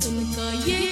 怎么也。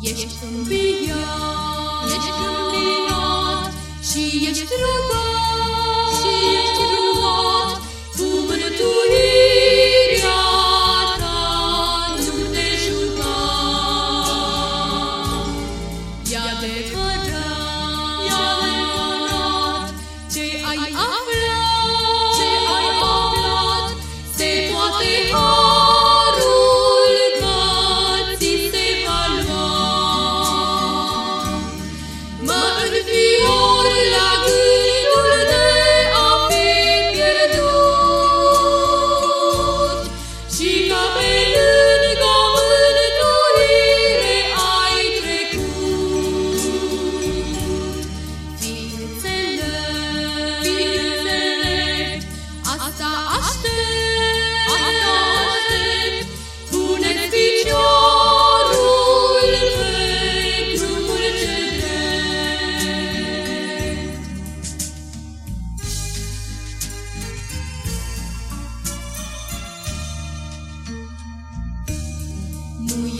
Ești înviat, ești înviat și ești rugat. I, I,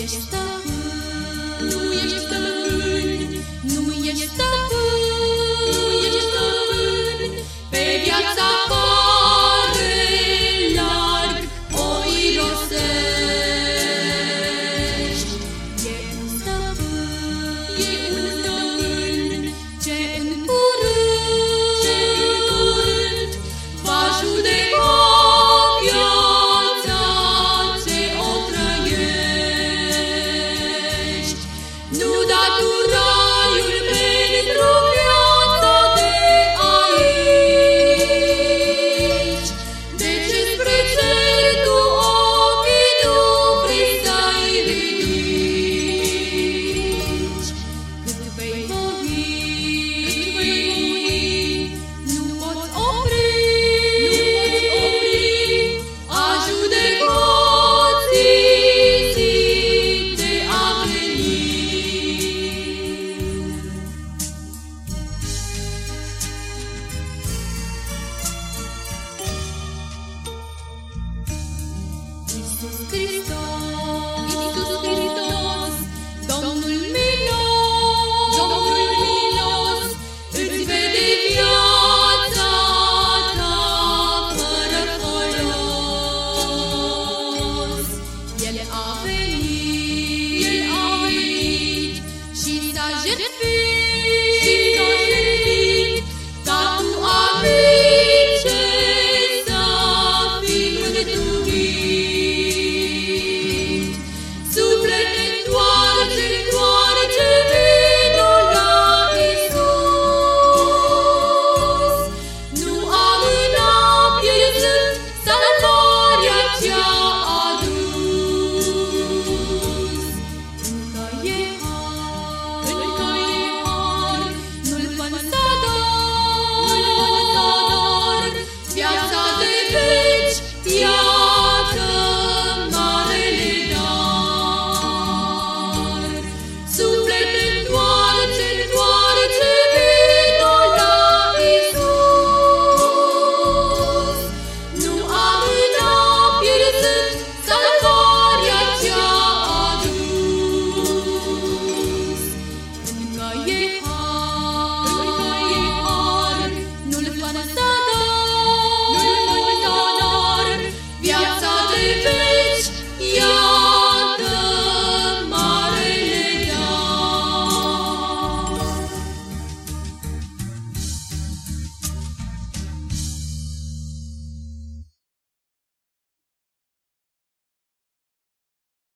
Just the